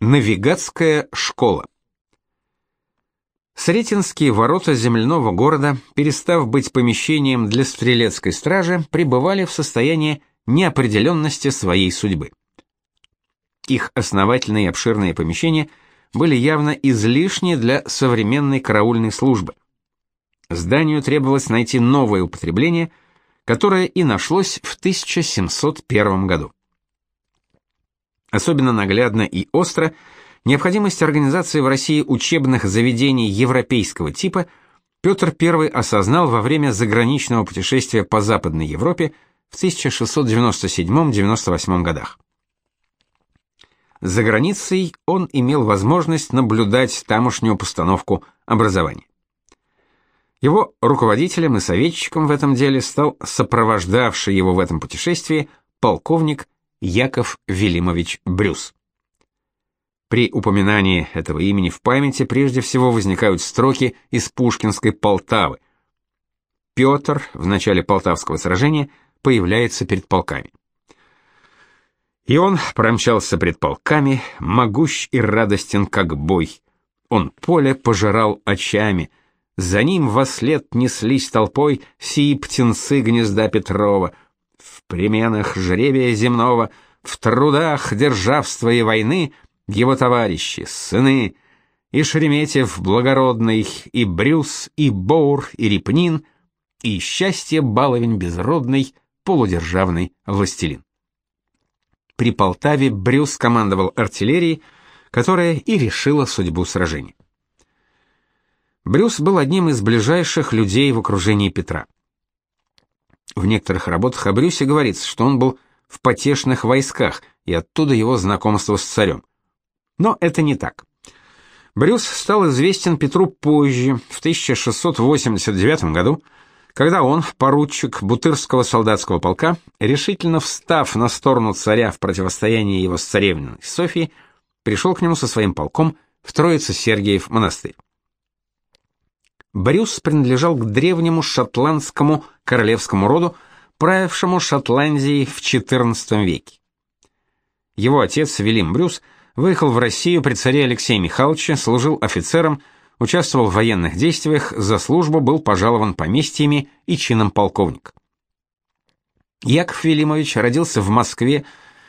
Навигатская школа. Сретенские ворота земляного города, перестав быть помещением для стрелецкой стражи, пребывали в состоянии неопределенности своей судьбы. Их основательные обширные помещения были явно излишни для современной караульной службы. Зданию требовалось найти новое употребление, которое и нашлось в 1701 году. Особенно наглядно и остро необходимость организации в России учебных заведений европейского типа Петр I осознал во время заграничного путешествия по Западной Европе в 1697-98 годах. За границей он имел возможность наблюдать тамошнюю постановку образования. Его руководителем и советчиком в этом деле стал сопровождавший его в этом путешествии полковник Яков Велимович Брюс. При упоминании этого имени в памяти прежде всего возникают строки из Пушкинской Полтавы. Петр в начале Полтавского сражения появляется перед полками. И он промчался пред полками, могущ и радостен, как бой. Он поле пожирал очами, за ним во след неслись толпой сии птенцы гнезда Петрова — в применах жребия земного, в трудах державства и войны его товарищи, сыны, и Шереметьев благородный, и Брюс, и Боур, и Репнин, и счастье баловень безродный, полудержавный властелин. При Полтаве Брюс командовал артиллерией, которая и решила судьбу сражения. Брюс был одним из ближайших людей в окружении Петра. В некоторых работах о Брюсе говорится, что он был в потешных войсках, и оттуда его знакомство с царем. Но это не так. Брюс стал известен Петру позже, в 1689 году, когда он, поручик Бутырского солдатского полка, решительно встав на сторону царя в противостоянии его с царевной Софией, пришел к нему со своим полком в Троице-Сергиев монастырь. Брюс принадлежал к древнему шотландскому королевскому роду, правившему Шотландией в XIV веке. Его отец Велим Брюс выехал в Россию при царе Алексее Михайловиче, служил офицером, участвовал в военных действиях, за службу был пожалован поместьями и чином полковник. Яков Велимович родился в Москве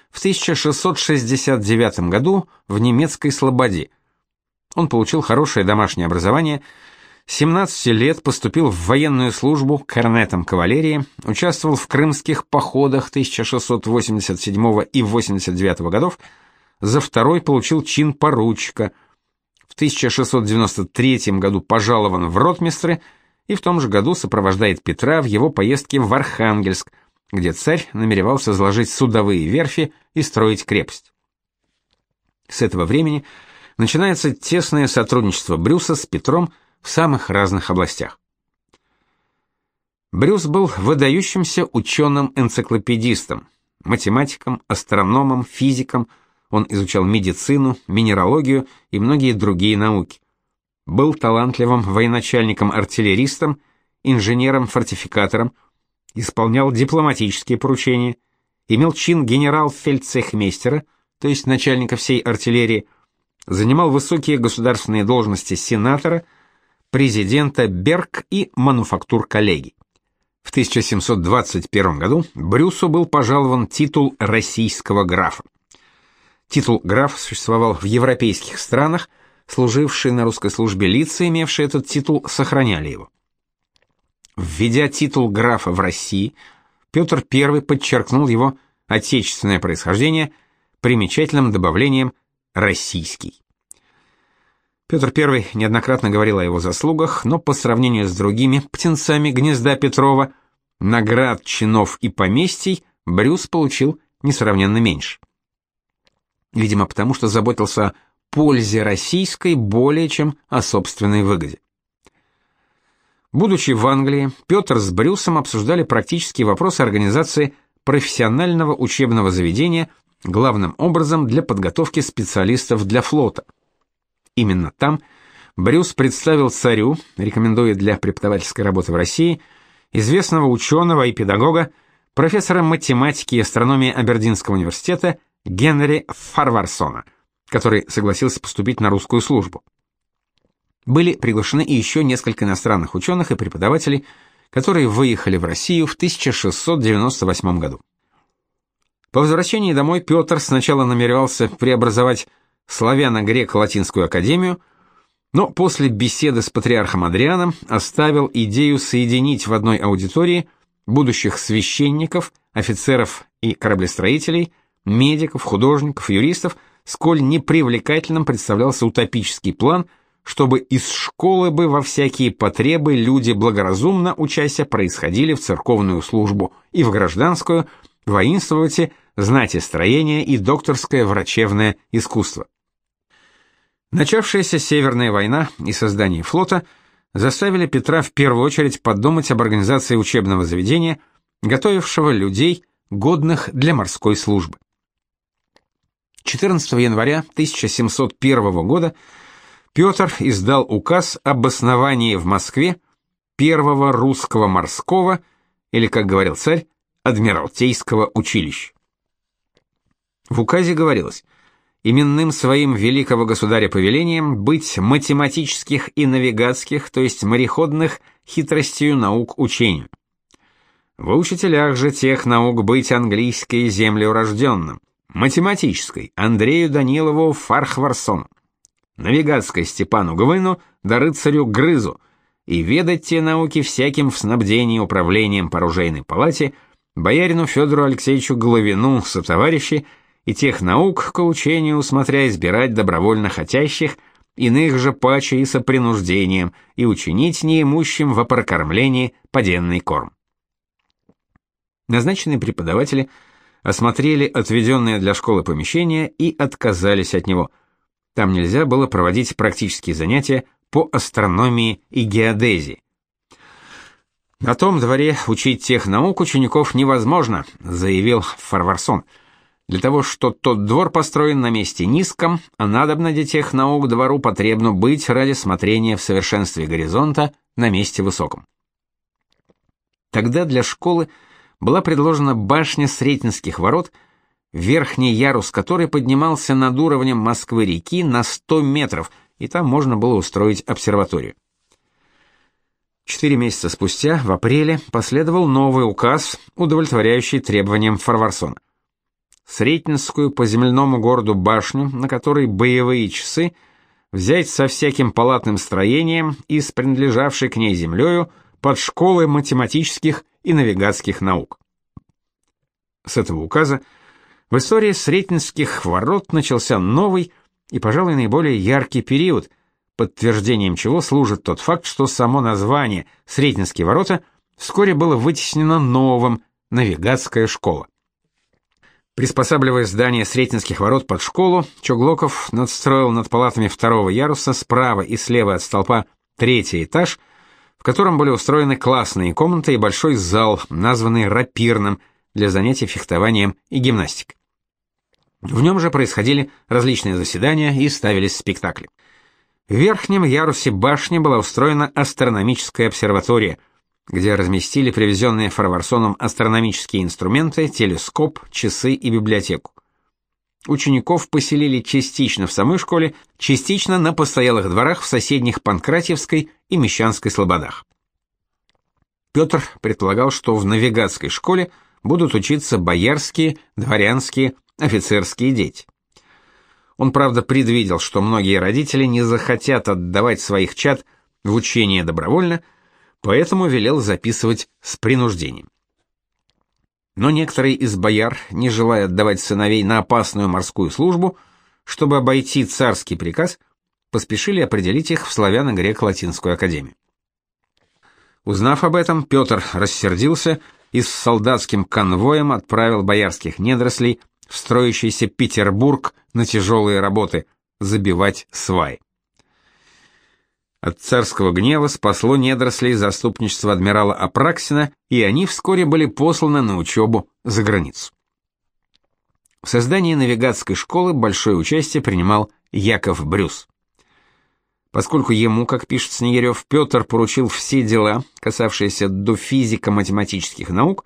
в 1669 году в немецкой Слободе. Он получил хорошее домашнее образование – 17 лет поступил в военную службу корнетом кавалерии, участвовал в крымских походах 1687 и 89 годов, за второй получил чин поручика. В 1693 году пожалован в ротмистры и в том же году сопровождает Петра в его поездке в Архангельск, где царь намеревался сложить судовые верфи и строить крепость. С этого времени начинается тесное сотрудничество Брюса с Петром – в самых разных областях. Брюс был выдающимся ученым-энциклопедистом, математиком, астрономом, физиком, он изучал медицину, минералогию и многие другие науки. Был талантливым военачальником-артиллеристом, инженером-фортификатором, исполнял дипломатические поручения, имел чин генерал-фельдцехмейстера, то есть начальника всей артиллерии, занимал высокие государственные должности сенатора – президента Берг и мануфактур коллеги. В 1721 году Брюсу был пожалован титул российского графа. Титул граф существовал в европейских странах, служившие на русской службе лица, имевшие этот титул, сохраняли его. Введя титул графа в России, Петр I подчеркнул его отечественное происхождение примечательным добавлением «российский». Петр I неоднократно говорил о его заслугах, но по сравнению с другими птенцами гнезда Петрова, наград, чинов и поместий Брюс получил несравненно меньше. Видимо, потому что заботился о пользе российской более чем о собственной выгоде. Будучи в Англии, Петр с Брюсом обсуждали практические вопросы организации профессионального учебного заведения, главным образом для подготовки специалистов для флота – Именно там Брюс представил царю, рекомендуя для преподавательской работы в России, известного ученого и педагога, профессора математики и астрономии Абердинского университета Генри Фарварсона, который согласился поступить на русскую службу. Были приглашены и еще несколько иностранных ученых и преподавателей, которые выехали в Россию в 1698 году. По возвращении домой Петр сначала намеревался преобразовать славяно-греко-латинскую академию, но после беседы с патриархом Адрианом оставил идею соединить в одной аудитории будущих священников, офицеров и кораблестроителей, медиков, художников, юристов, сколь непривлекательным представлялся утопический план, чтобы из школы бы во всякие потребы люди благоразумно учася происходили в церковную службу и в гражданскую, воинствуйте, знати строения и докторское врачебное искусство. Начавшаяся Северная война и создание флота заставили Петра в первую очередь подумать об организации учебного заведения, готовившего людей, годных для морской службы. 14 января 1701 года Петр издал указ об основании в Москве первого русского морского, или, как говорил царь, Адмиралтейского училища. В указе говорилось: именным своим великого государя повелением быть математических и навигатских, то есть мореходных, хитростью наук учению. В учителях же тех наук быть английской землеурожденным, математической Андрею Данилову Фархварсону, навигатской Степану Гвыну да рыцарю Грызу, и ведать те науки всяким в снабдении управлением по оружейной палате – боярину Федору Алексеевичу Головину со товарищи и тех наук к учению смотря избирать добровольно хотящих, иных же паче и со принуждением, и учинить неимущим во прокормлении поденный корм. Назначенные преподаватели осмотрели отведенное для школы помещение и отказались от него. Там нельзя было проводить практические занятия по астрономии и геодезии. На том дворе учить тех наук учеников невозможно, заявил Фарварсон. Для того, что тот двор построен на месте низком, а надобно для тех наук двору потребно быть ради смотрения в совершенстве горизонта на месте высоком. Тогда для школы была предложена башня Сретенских ворот, верхний ярус которой поднимался над уровнем Москвы-реки на 100 метров, и там можно было устроить обсерваторию. Четыре месяца спустя, в апреле, последовал новый указ, удовлетворяющий требованиям Фарварсона. Сретенскую по земляному городу башню, на которой боевые часы, взять со всяким палатным строением и с принадлежавшей к ней землею под школы математических и навигатских наук. С этого указа в истории Сретенских ворот начался новый и, пожалуй, наиболее яркий период, подтверждением чего служит тот факт, что само название Сретенские ворота вскоре было вытеснено новым Навигатская школа. Приспосабливая здание Сретенских ворот под школу, Чуглоков надстроил над палатами второго яруса справа и слева от столпа третий этаж, в котором были устроены классные комнаты и большой зал, названный рапирным, для занятий фехтованием и гимнастикой. В нем же происходили различные заседания и ставились спектакли. В верхнем ярусе башни была устроена астрономическая обсерватория, где разместили привезенные Фарварсоном астрономические инструменты, телескоп, часы и библиотеку. Учеников поселили частично в самой школе, частично на постоялых дворах в соседних Панкратьевской и Мещанской слободах. Петр предполагал, что в навигатской школе будут учиться боярские, дворянские, офицерские дети. Он, правда, предвидел, что многие родители не захотят отдавать своих чад в учение добровольно, поэтому велел записывать с принуждением. Но некоторые из бояр, не желая отдавать сыновей на опасную морскую службу, чтобы обойти царский приказ, поспешили определить их в славяно-греко-латинскую академию. Узнав об этом, Петр рассердился и с солдатским конвоем отправил боярских недорослей в строящийся Петербург на тяжелые работы, забивать свай. От царского гнева спасло недорослей заступничество адмирала Апраксина, и они вскоре были посланы на учебу за границу. В создании навигатской школы большое участие принимал Яков Брюс. Поскольку ему, как пишет Снегирев, Петр поручил все дела, касавшиеся до физико-математических наук,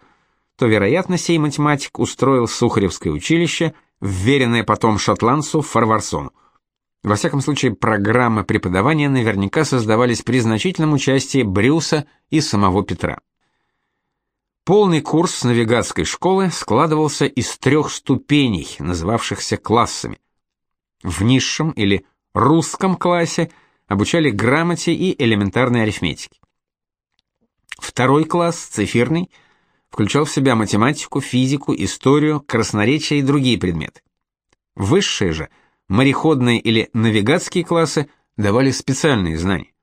то, вероятно, сей математик устроил Сухаревское училище вверенное потом шотландцу Фарварсону. Во всяком случае, программы преподавания наверняка создавались при значительном участии Брюса и самого Петра. Полный курс навигатской школы складывался из трех ступеней, называвшихся классами. В низшем или русском классе обучали грамоте и элементарной арифметике. Второй класс, цифирный, включал в себя математику, физику, историю, красноречие и другие предметы. Высшие же – Мореходные или навигатские классы давали специальные знания.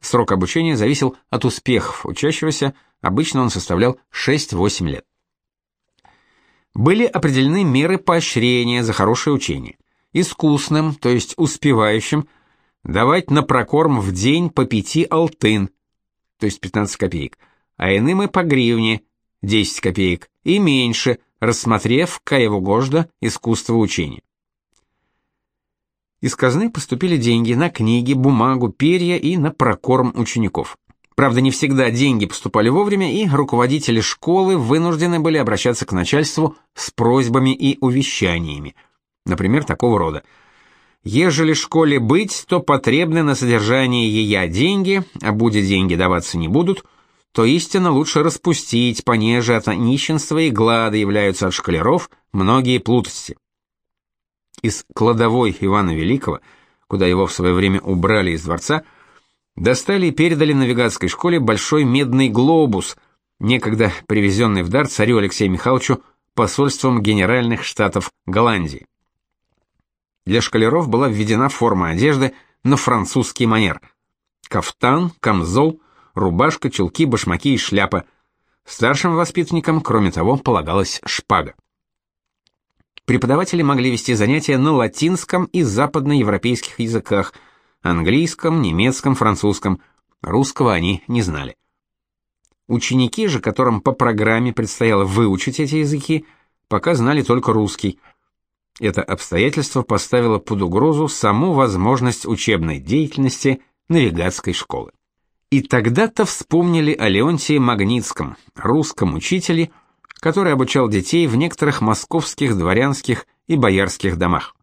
Срок обучения зависел от успехов учащегося, обычно он составлял 6-8 лет. Были определены меры поощрения за хорошее учение. Искусным, то есть успевающим, давать на прокорм в день по 5 алтын, то есть 15 копеек, а иным и по гривне, 10 копеек, и меньше, рассмотрев Каеву-Гожда искусство учения. Из казны поступили деньги на книги, бумагу, перья и на прокорм учеников. Правда, не всегда деньги поступали вовремя, и руководители школы вынуждены были обращаться к начальству с просьбами и увещаниями. Например, такого рода. «Ежели школе быть, то потребны на содержание ея деньги, а будет деньги даваться не будут, то истинно лучше распустить, понеже от нищенства и глада являются от школяров многие плутости» из кладовой Ивана Великого, куда его в свое время убрали из дворца, достали и передали навигатской школе большой медный глобус, некогда привезенный в дар царю Алексею Михайловичу посольством Генеральных Штатов Голландии. Для школяров была введена форма одежды на французский манер. Кафтан, камзол, рубашка, чулки, башмаки и шляпа. Старшим воспитанникам, кроме того, полагалась шпага. Преподаватели могли вести занятия на латинском и западноевропейских языках, английском, немецком, французском. Русского они не знали. Ученики же, которым по программе предстояло выучить эти языки, пока знали только русский. Это обстоятельство поставило под угрозу саму возможность учебной деятельности навигатской школы. И тогда-то вспомнили о Леонтии Магнитском, русском учителе, который обучал детей в некоторых московских дворянских и боярских домах.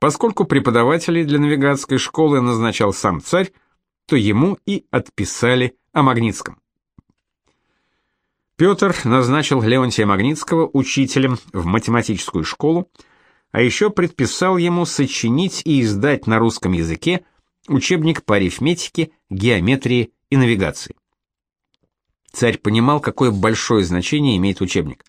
Поскольку преподавателей для навигатской школы назначал сам царь, то ему и отписали о Магнитском. Петр назначил Леонтия Магнитского учителем в математическую школу, а еще предписал ему сочинить и издать на русском языке учебник по арифметике, геометрии и навигации. Царь понимал, какое большое значение имеет учебник.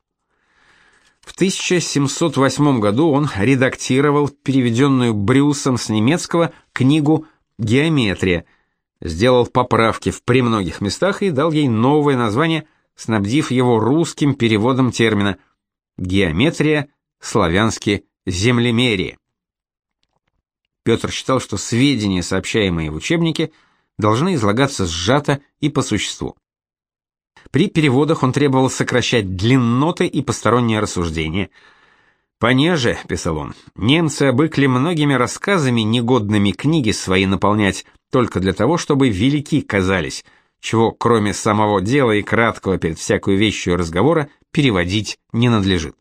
В 1708 году он редактировал переведенную Брюсом с немецкого книгу «Геометрия», сделал поправки в премногих местах и дал ей новое название, снабдив его русским переводом термина «геометрия», славянски «землемерие». Петр считал, что сведения, сообщаемые в учебнике, должны излагаться сжато и по существу. При переводах он требовал сокращать длинноты и посторонние рассуждения. «Понеже», — писал он, — «немцы обыкли многими рассказами негодными книги свои наполнять только для того, чтобы велики казались, чего кроме самого дела и краткого перед всякой вещью разговора переводить не надлежит».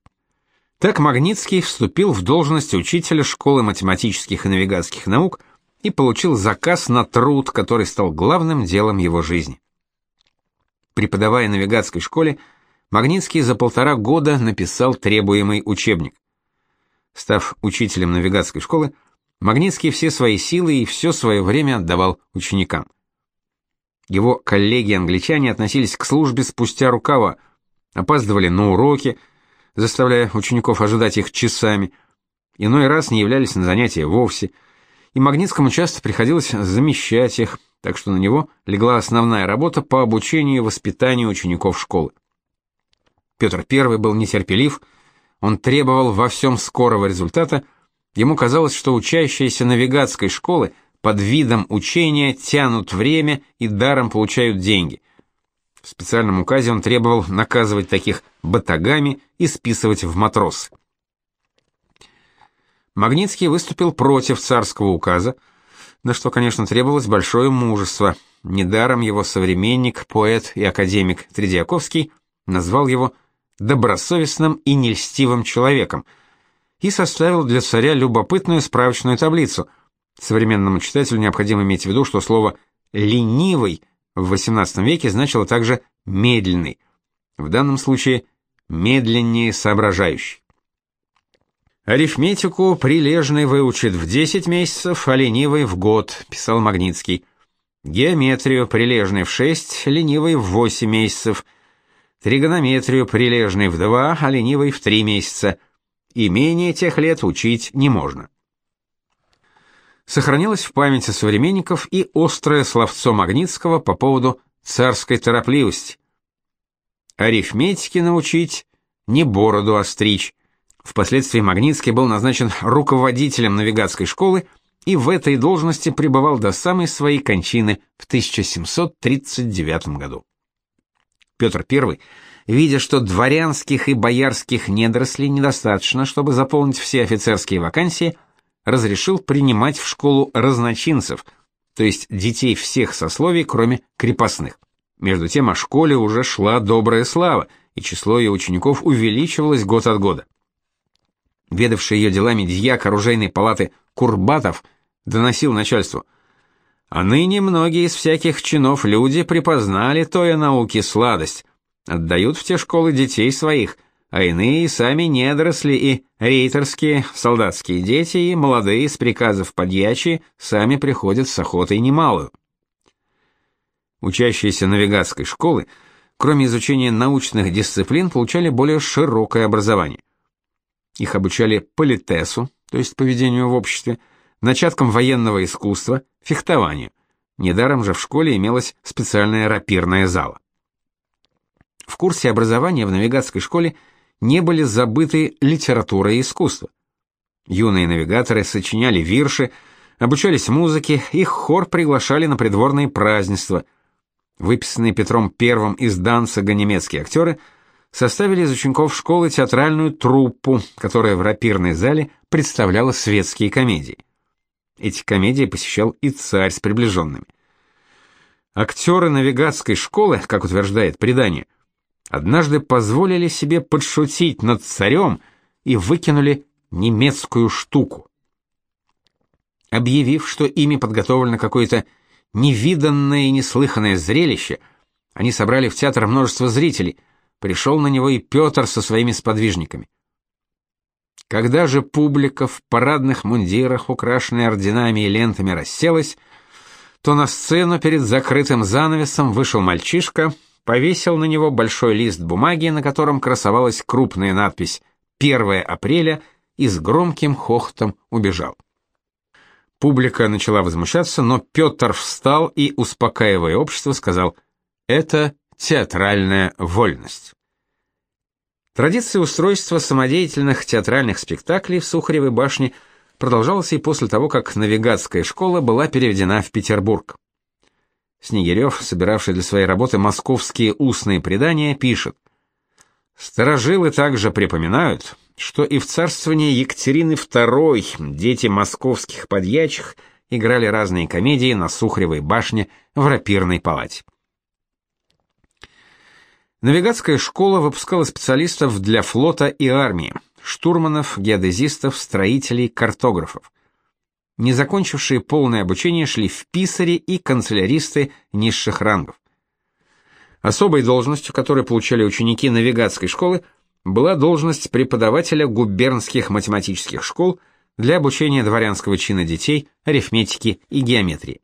Так Магнитский вступил в должность учителя школы математических и навигатских наук и получил заказ на труд, который стал главным делом его жизни. Преподавая навигатской школе, Магнитский за полтора года написал требуемый учебник. Став учителем навигатской школы, Магнитский все свои силы и все свое время отдавал ученикам. Его коллеги-англичане относились к службе спустя рукава, опаздывали на уроки, заставляя учеников ожидать их часами, иной раз не являлись на занятия вовсе, и Магнитскому часто приходилось замещать их, так что на него легла основная работа по обучению и воспитанию учеников школы. Петр I был нетерпелив, он требовал во всем скорого результата, ему казалось, что учащиеся навигатской школы под видом учения тянут время и даром получают деньги. В специальном указе он требовал наказывать таких батагами и списывать в матросы. Магнитский выступил против царского указа, на что, конечно, требовалось большое мужество. Недаром его современник, поэт и академик Тредиаковский назвал его добросовестным и нельстивым человеком, и составил для царя любопытную справочную таблицу. Современному читателю необходимо иметь в виду, что слово «ленивый» в XVIII веке значило также «медленный», в данном случае «медленнее соображающий». Арифметику прилежный выучит в 10 месяцев, а ленивый в год, писал Магнитский. Геометрию прилежный в 6, ленивый в 8 месяцев. Тригонометрию прилежный в 2, а ленивый в 3 месяца. И менее тех лет учить не можно. Сохранилось в памяти современников и острое словцо Магнитского по поводу царской торопливости. Арифметики научить, не бороду остричь. Впоследствии Магнитский был назначен руководителем навигатской школы и в этой должности пребывал до самой своей кончины в 1739 году. Петр I, видя, что дворянских и боярских недорослей недостаточно, чтобы заполнить все офицерские вакансии, разрешил принимать в школу разночинцев, то есть детей всех сословий, кроме крепостных. Между тем о школе уже шла добрая слава, и число ее учеников увеличивалось год от года ведавший ее делами дьяк оружейной палаты Курбатов, доносил начальству. А ныне многие из всяких чинов люди припознали той науки сладость, отдают в те школы детей своих, а иные сами недоросли и рейтерские, солдатские дети и молодые с приказов подьячи сами приходят с охотой немалую. Учащиеся навигатской школы, кроме изучения научных дисциплин, получали более широкое образование. Их обучали политесу, то есть поведению в обществе, начаткам военного искусства, фехтованию. Недаром же в школе имелась специальная рапирная зала. В курсе образования в навигатской школе не были забыты литература и искусство. Юные навигаторы сочиняли вирши, обучались музыке, их хор приглашали на придворные празднества. Выписанные Петром I из Данцига немецкие актеры – составили из учеников школы театральную труппу, которая в рапирной зале представляла светские комедии. Эти комедии посещал и царь с приближенными. Актеры навигатской школы, как утверждает предание, однажды позволили себе подшутить над царем и выкинули немецкую штуку. Объявив, что ими подготовлено какое-то невиданное и неслыханное зрелище, они собрали в театр множество зрителей, пришел на него и Петр со своими сподвижниками. Когда же публика в парадных мундирах, украшенная орденами и лентами, расселась, то на сцену перед закрытым занавесом вышел мальчишка, повесил на него большой лист бумаги, на котором красовалась крупная надпись «1 апреля» и с громким хохотом убежал. Публика начала возмущаться, но Петр встал и, успокаивая общество, сказал «Это Театральная вольность. Традиция устройства самодеятельных театральных спектаклей в Сухаревой башне продолжалась и после того, как навигатская школа была переведена в Петербург. Снегирев, собиравший для своей работы московские устные предания, пишет: Старожилы также припоминают, что и в царствовании Екатерины II дети московских подьячих играли разные комедии на Сухаревой башне в рапирной палате. Навигатская школа выпускала специалистов для флота и армии, штурманов, геодезистов, строителей, картографов. Не закончившие полное обучение шли в писари и канцеляристы низших рангов. Особой должностью, которую получали ученики навигатской школы, была должность преподавателя губернских математических школ для обучения дворянского чина детей арифметики и геометрии.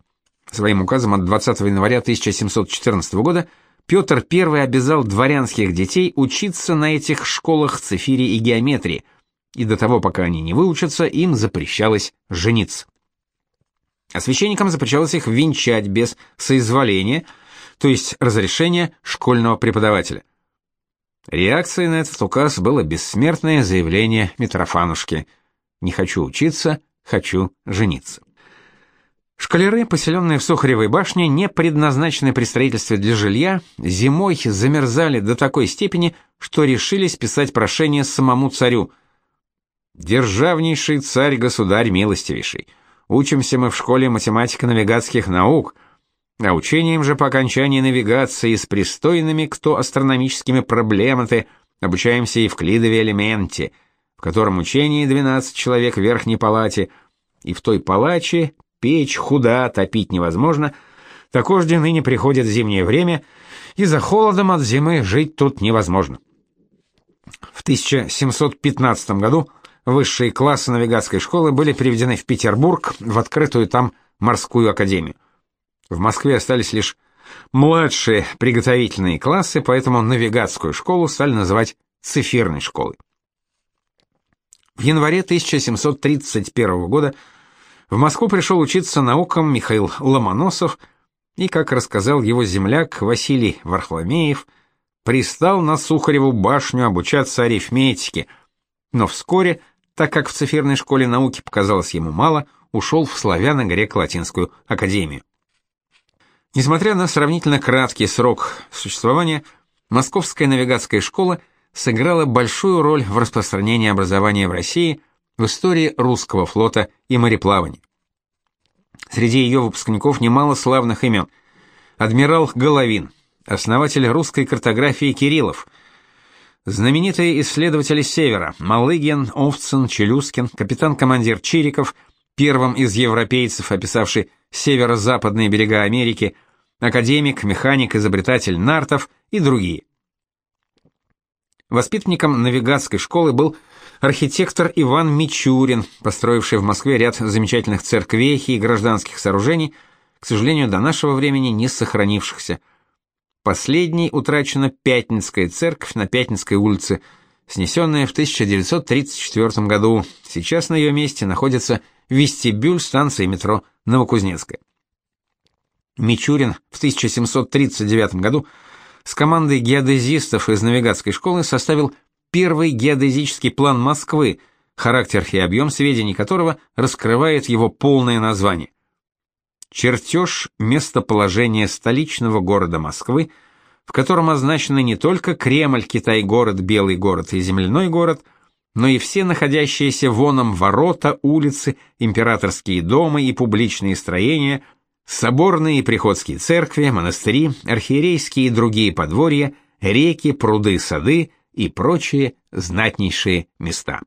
Своим указом от 20 января 1714 года Петр I обязал дворянских детей учиться на этих школах цифири и геометрии, и до того, пока они не выучатся, им запрещалось жениться. А священникам запрещалось их венчать без соизволения, то есть разрешения школьного преподавателя. Реакцией на этот указ было бессмертное заявление Митрофанушки «Не хочу учиться, хочу жениться». Шкалеры, поселенные в Сухаревой башне, не предназначенные при строительстве для жилья, зимой замерзали до такой степени, что решились писать прошение самому царю. «Державнейший царь-государь милостивейший, учимся мы в школе математико-навигатских наук, а учением же по окончании навигации с пристойными кто астрономическими проблемами Обучаемся и в Клидове элементе, в котором учение 12 человек в верхней палате, и в той палате печь худа, топить невозможно, такожды ныне приходит зимнее время, и за холодом от зимы жить тут невозможно. В 1715 году высшие классы навигатской школы были переведены в Петербург, в открытую там морскую академию. В Москве остались лишь младшие приготовительные классы, поэтому навигатскую школу стали называть цифирной школой. В январе 1731 года в Москву пришел учиться наукам Михаил Ломоносов и, как рассказал его земляк Василий Вархломеев, пристал на Сухареву башню обучаться арифметике, но вскоре, так как в цифирной школе науки показалось ему мало, ушел в славяно-греко-латинскую академию. Несмотря на сравнительно краткий срок существования, Московская навигатская школа сыграла большую роль в распространении образования в России в истории русского флота и мореплавания. Среди ее выпускников немало славных имен. Адмирал Головин, основатель русской картографии Кириллов, знаменитые исследователи Севера Малыгин, Овцин, Челюскин, капитан-командир Чириков, первым из европейцев, описавший северо-западные берега Америки, академик, механик, изобретатель Нартов и другие. Воспитанником навигатской школы был архитектор Иван Мичурин, построивший в Москве ряд замечательных церквей и гражданских сооружений, к сожалению, до нашего времени не сохранившихся. Последней утрачена Пятницкая церковь на Пятницкой улице, снесенная в 1934 году. Сейчас на ее месте находится вестибюль станции метро Новокузнецкая. Мичурин в 1739 году с командой геодезистов из навигатской школы составил первый геодезический план Москвы, характер и объем сведений которого раскрывает его полное название. Чертеж местоположения столичного города Москвы, в котором означены не только Кремль, Китай-город, Белый город и Земляной город, но и все находящиеся воном ворота, улицы, императорские дома и публичные строения, соборные и приходские церкви, монастыри, архиерейские и другие подворья, реки, пруды, сады и прочие знатнейшие места.